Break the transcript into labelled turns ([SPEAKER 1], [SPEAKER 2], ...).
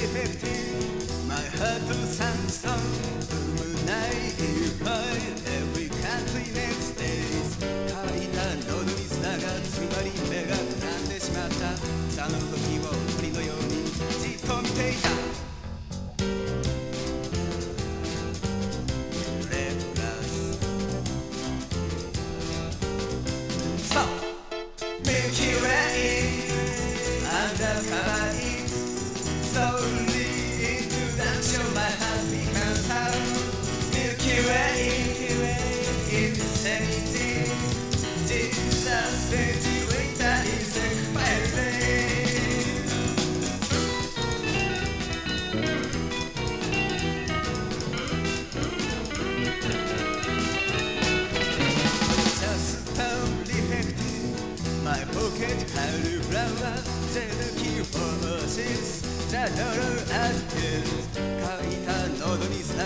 [SPEAKER 1] reflecting my heart to sandstorm. Moonlight, you high, every continent stays. 乾いた喉に砂が詰まり目が膨らんでしまった草の動きを鳥のようにじっと見ていた Red glass. So my pocket Harry Brower Tanuki horses The dollar at end 乾いた喉にさ